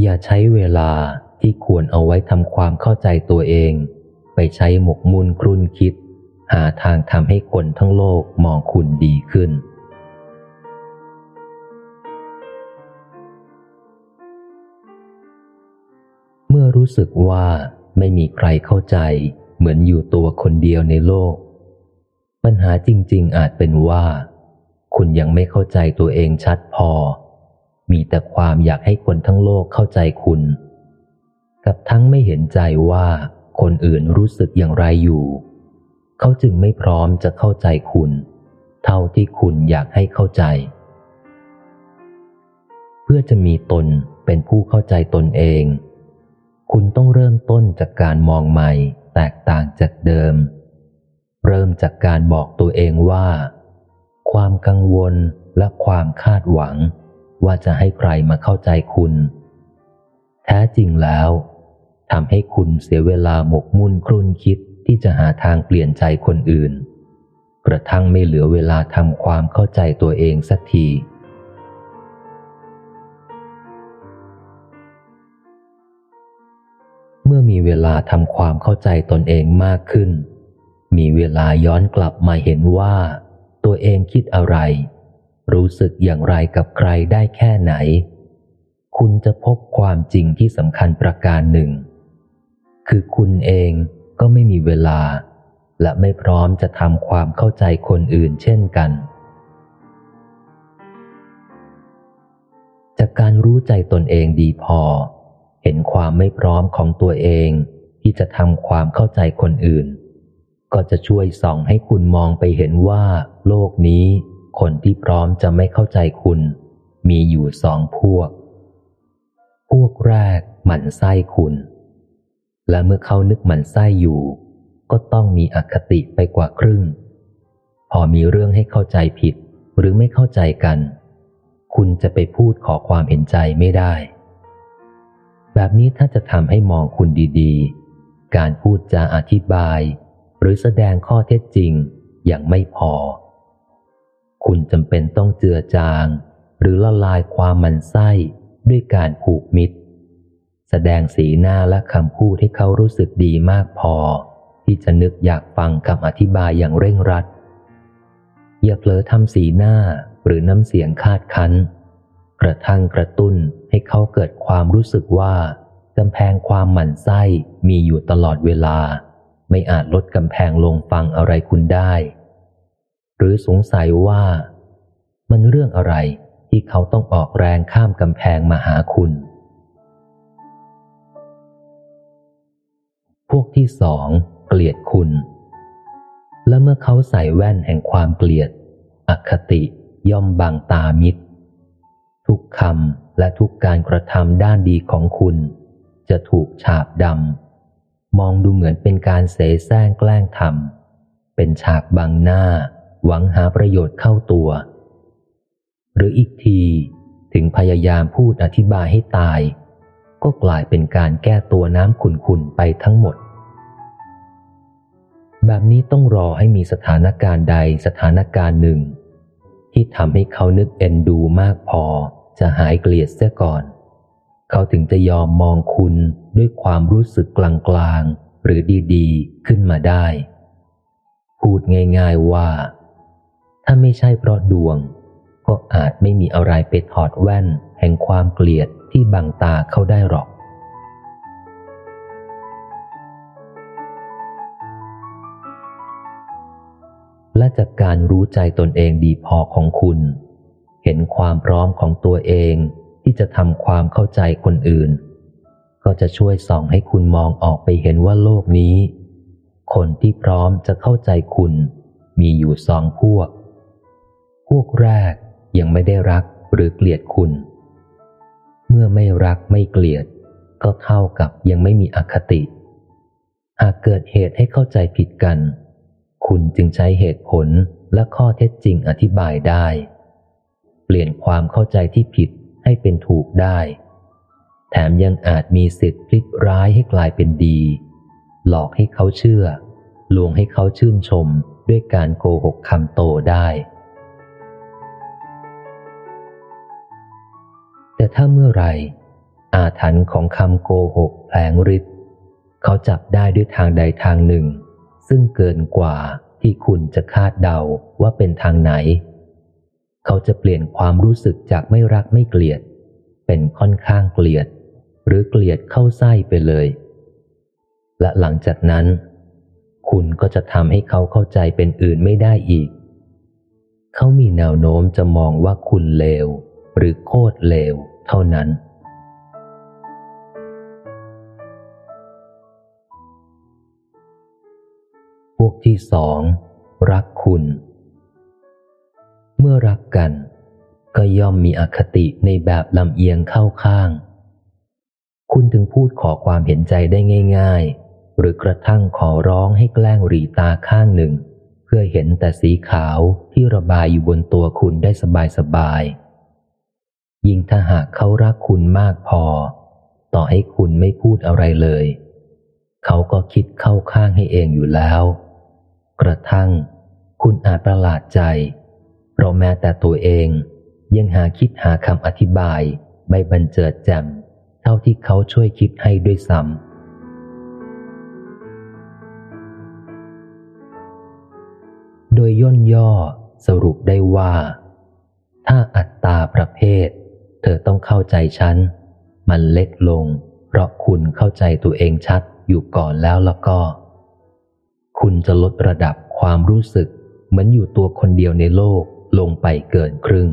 อย่าใช้เวลาที่ควรเอาไว้ทำความเข้าใจตัวเอง ไปใช้หมกมุ่นครุ่นคิด หาทางทำให้คนทั้งโลกมองคุณดีขึ้น เมื่อรู้สึกว่าไม่มีใครเข้าใจ เหมือนอยู่ตัวคนเดียวในโลก ปัญหาจริง ๆ อาจเป็นว่า คุณยังไม่เข้าใจตัวเองชัดพอ มีแต่ความอยากให้คนทั้งโลกเข้าใจคุณ กับทั้งไม่เห็นใจว่าคนอื่นรู้สึกอย่างไรอยู่ เขาจึงไม่พร้อมจะเข้าใจคุณ เท่าที่คุณอยากให้เข้าใจ เพื่อจะมีตนเป็นผู้เข้าใจตนเอง คุณต้องเริ่มต้นจากการมองใหม่แตกต่างจากเดิม เริ่มจากการบอกตัวเองว่า ความกังวลและความคาดหวัง ว่าจะให้ใครมาเข้าใจคุณ แท้จริงแล้วทำให้คุณเสียเวลาหมกมุ่นครุ่นคิดที่จะหาทางเปลี่ยนใจคนอื่น กระทั่งไม่เหลือเวลาทำความเข้าใจตัวเองสักทีเมื่อมีเวลาทำความเข้าใจตนเองมากขึ้น มีเวลาย้อนกลับมาเห็นว่า ตัวเองคิดอะไร รู้สึกอย่างไรกับใครได้แค่ไหน คุณจะพบความจริงที่สำคัญประการหนึ่ง คือคุณเองก็ไม่มีเวลา และไม่พร้อมจะทำความเข้าใจคนอื่นเช่นกัน จากการรู้ใจตนเองดีพอ เห็นความไม่พร้อมของตัวเองที่จะทำความเข้าใจคนอื่น ก็จะช่วยส่องให้คุณมองไปเห็นว่า โลกนี้ คนที่พร้อมจะไม่เข้าใจคุณ มีอยู่สองพวก พวกแรกหมั่นไส้คุณ และเมื่อเขานึกหมั่นไส้อยู่ ก็ต้องมีอคติไปกว่าครึ่ง พอมีเรื่องให้เข้าใจผิดหรือไม่เข้าใจกัน คุณจะไปพูดขอความเห็นใจไม่ได้ แบบนี้ถ้าจะทำให้มองคุณดีๆ การพูดจาอธิบาย หรือแสดงข้อเท็จจริงอย่างไม่พอ คุณจำเป็นต้องเจือจาง หรือละลายความมันไส้ด้วยการผูกมิตร แสดงสีหน้าและคำพูดให้เขารู้สึกดีมากพอ ที่จะนึกอยากฟังคำอธิบายอย่างเร่งรัด อย่าเผลอทำสีหน้าหรือน้ำเสียงคาดคั้น กระทั่งกระตุ้นให้เขาเกิดความรู้สึกว่ากำแพงความหมั่นไส้มีอยู่ตลอดเวลา ไม่อาจลดกำแพงลงฟังอะไรคุณได้ หรือสงสัยว่า มันเรื่องอะไรที่เขาต้องออกแรงข้ามกำแพงมาหาคุณ พวกที่สองเกลียดคุณ และเมื่อเขาใส่แว่นแห่งความเกลียด อคติย่อมบังตามิตร ทุกคำและทุกการกระทำด้านดีของคุณ จะถูกฉาบดำมองดูเหมือนเป็นการเสแสร้งแกล้งทำเป็นฉากบังหน้า หวังหาประโยชน์เข้าตัว หรืออีกทีถึงพยายามพูดอธิบายให้ตาย ก็กลายเป็นการแก้ตัวน้ำขุนๆไปทั้งหมด แบบนี้ต้องรอให้มีสถานการณ์ใดสถานการณ์หนึ่ง ที่ทำให้เขานึกเอ็นดูมากพอจะหายเกลียดเสียก่อน เขาถึงจะยอมมองคุณด้วยความรู้สึกกลางๆหรือดีๆ ขึ้นมาได้ พูดง่าย ๆว่า ถ้าไม่ใช่เพราะดวง ก็อาจไม่มีอะไรไปถอดแว่น แห่งความเกลียดที่บังตาเขาได้หรอก และจากการรู้ใจตนเองดีพอของคุณ เห็นความพร้อมของตัวเองที่จะทำความเข้าใจคนอื่น ก็จะช่วยส่องให้คุณมองออกไปเห็นว่าโลกนี้ คนที่พร้อมจะเข้าใจคุณมีอยู่สองพวก พวกแรกยังไม่ได้รักหรือเกลียดคุณ เมื่อไม่รักไม่เกลียด ก็เท่ากับยังไม่มีอคติ หากเกิดเหตุให้เข้าใจผิดกัน คุณจึงใช้เหตุผลและข้อเท็จจริงอธิบายได้ เปลี่ยนความเข้าใจที่ผิดให้เป็นถูกได้ แถมยังอาจมีสิทธิ์พลิกร้ายให้กลายเป็นดี หลอกให้เขาเชื่อ ลวงให้เขาชื่นชมด้วยการโกหกคำโตได้ แต่ถ้าเมื่อไหร่ อาถรรพ์ของคำโกหกแผลงฤทธิ์เขาจับได้ด้วยทางใดทางหนึ่ง ซึ่งเกินกว่าที่คุณจะคาดเดาว่าเป็นทางไหน เขาจะเปลี่ยนความรู้สึกจากไม่รักไม่เกลียด เป็นค่อนข้างเกลียด หรือเกลียดเข้าไส้ไปเลย และหลังจากนั้น คุณก็จะทำให้เขาเข้าใจเป็นอื่นไม่ได้อีก เขามีแนวโน้มจะมองว่าคุณเลว หรือโคตรเลว เท่านั้น พวกที่สอง รักคุณ เมื่อรักกัน ก็ย่อมมีอคติในแบบลำเอียงเข้าข้าง คุณถึงพูดขอความเห็นใจได้ง่าย ๆ หรือกระทั่งขอร้องให้แกล้งรีตาข้างหนึ่ง เพื่อเห็นแต่สีขาวที่ระบายอยู่บนตัวคุณได้สบายๆ ยิ่งถ้าหากเขารักคุณมากพอ ต่อให้คุณไม่พูดอะไรเลย เขาก็คิดเข้าข้างให้เองอยู่แล้ว กระทั่ง คุณอาจประหลาดใจเพราะแม้แต่ตัวเองยังหาคิดหาคำอธิบายไม่บันเจิดแจ่มเท่าที่เขาช่วยคิดให้ด้วยซ้ำโดยย่นย่อสรุปได้ว่า ถ้าอัตตาประเภท อต้องเข้าใจฉัน มันเล็กลง เพราะคุณเข้าใจตัวเองชัดอยู่ก่อนแล้วแล้วก็ คุณจะลดระดับความรู้สึก เหมือนอยู่ตัวคนเดียวในโลกลงไปเกินครึ่ง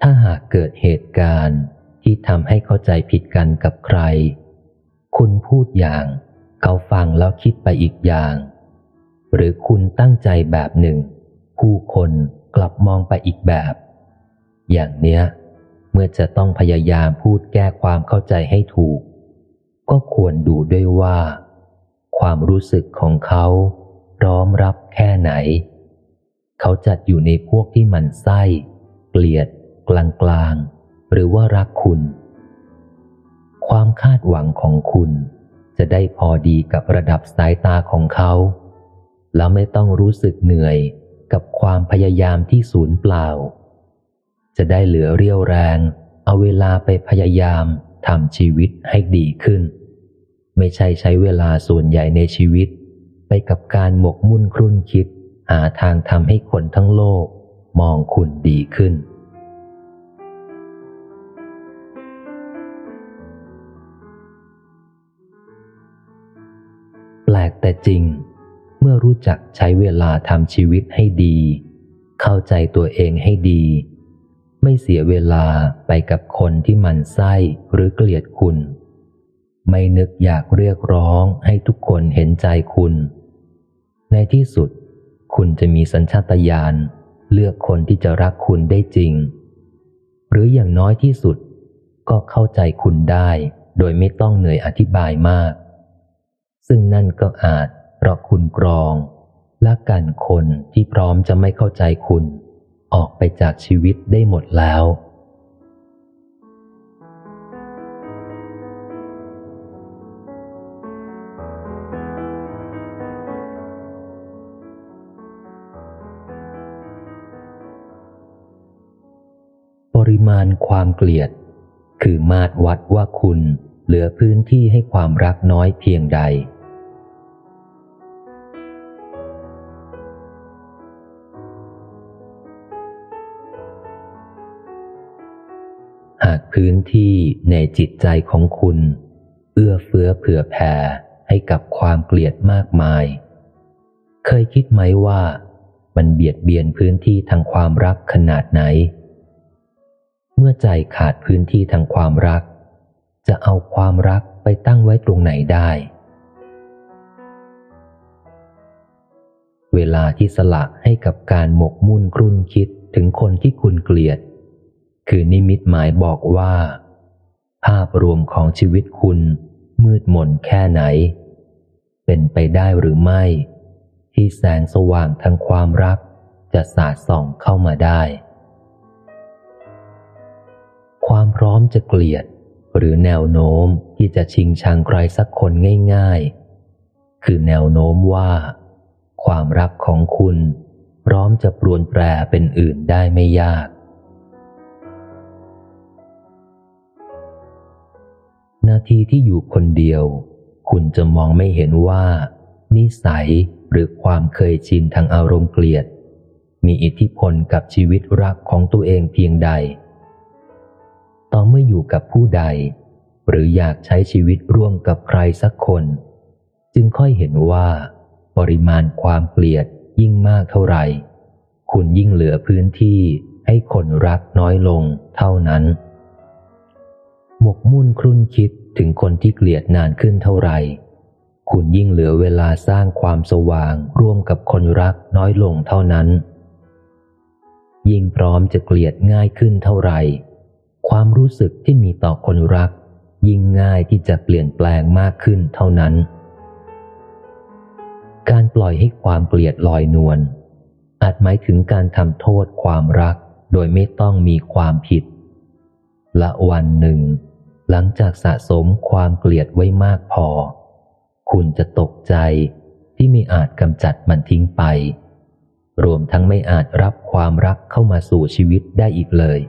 ถ้าหากเกิดเหตุการณ์ที่ทำให้เข้าใจผิดกันกับใคร คุณพูดอย่าง เขาฟังแล้วคิดไปอีกอย่าง หรือคุณตั้งใจแบบหนึ่ง ผู้คนกลับมองไปอีกแบบ อย่างเนี้ย เมื่อจะต้องพยายามพูดแก้ความเข้าใจให้ถูก ก็ควรดูด้วยว่า ความรู้สึกของเขาพร้อมรับแค่ไหน เขาจัดอยู่ในพวกที่มันไส้ เกลียด กลางกลางหรือว่ารักคุณ ความคาดหวังของคุณจะได้พอดีกับระดับสายตาของเขา แล้วไม่ต้องรู้สึกเหนื่อยกับความพยายามที่สูญเปล่า จะได้เหลือเรี่ยวแรง เอาเวลาไปพยายามทำชีวิตให้ดีขึ้น ไม่ใช่ใช้เวลาส่วนใหญ่ในชีวิต ไปกับการหมกมุ่นครุ่นคิด หาทางทำให้คนทั้งโลก มองคุณดีขึ้น แปลกแต่จริง เมื่อรู้จักใช้เวลาทำชีวิตให้ดี เข้าใจตัวเองให้ดี ไม่เสียเวลาไปกับคนที่มันไส้หรือเกลียดคุณ ไม่นึกอยากเรียกร้องให้ทุกคนเห็นใจคุณ ในที่สุด คุณจะมีสัญชาตญาณเลือกคนที่จะรักคุณได้จริง หรืออย่างน้อยที่สุด ก็เข้าใจคุณได้ โดยไม่ต้องเหนื่อยอธิบายมาก ซึ่งนั่นก็อาจเพราะคุณกรองและกันคนที่พร้อมจะไม่เข้าใจคุณ ออกไปจากชีวิตได้หมดแล้ว ปริมาณความเกลียด คือมาตรวัดว่าคุณเหลือพื้นที่ให้ความรักน้อยเพียงใด พื้นที่ในจิตใจของคุณ เอื้อเฟื้อเผื่อแผ่ให้กับความเกลียดมากมาย เคยคิดไหมว่ามันเบียดเบียนพื้นที่ทางความรักขนาดไหน เมื่อใจขาดพื้นที่ทางความรัก จะเอาความรักไปตั้งไว้ตรงไหนได้ เวลาที่สละให้กับการหมกมุ่นกรุ่นคิดถึงคนที่คุณเกลียด คือนิมิตหมายบอกว่า ภาพรวมของชีวิตคุณมืดมนแค่ไหน เป็นไปได้หรือไม่ ที่แสงสว่างทางความรักจะสาดส่องเข้ามาได้ ความพร้อมจะเกลียด หรือแนวโน้มที่จะชิงชังใครสักคนง่ายๆ คือแนวโน้มว่า ความรักของคุณ พร้อมจะปรวนแปรเป็นอื่นได้ไม่ยากาทีที่อยู่คนเดียว คุณจะมองไม่เห็นว่า นิสัยหรือความเคยชินทางอารมณ์เกลียด มีอิทธิพลกับชีวิตรักของตัวเองเพียงใด ต่อเมื่ออยู่กับผู้ใด หรืออยากใช้ชีวิตร่วมกับใครสักคน จึงค่อยเห็นว่า ปริมาณความเกลียดยิ่งมากเท่าไหร่ คุณยิ่งเหลือพื้นที่ให้คนรักน้อยลงเท่านั้น หมกมุ่นครุ่นคิด ถึงคนที่เกลียดนานขึ้นเท่าไหร่ คุณยิ่งเหลือเวลาสร้างความสว่างร่วมกับคนรักน้อยลงเท่านั้น ยิ่งพร้อมจะเกลียดง่ายขึ้นเท่าไหร่ ความรู้สึกที่มีต่อคนรัก ยิ่งง่ายที่จะเปลี่ยนแปลงมากขึ้นเท่านั้น การปล่อยให้ความเกลียดลอยนวลอาจหมายถึงการทำโทษความรักโดยไม่ต้องมีความผิด ละวันหนึ่ง หลังจากสะสมความเกลียดไว้มากพอ คุณจะตกใจที่ไม่อาจกำจัดมันทิ้งไป รวมทั้งไม่อาจรับความรักเข้ามาสู่ชีวิตได้อีกเลย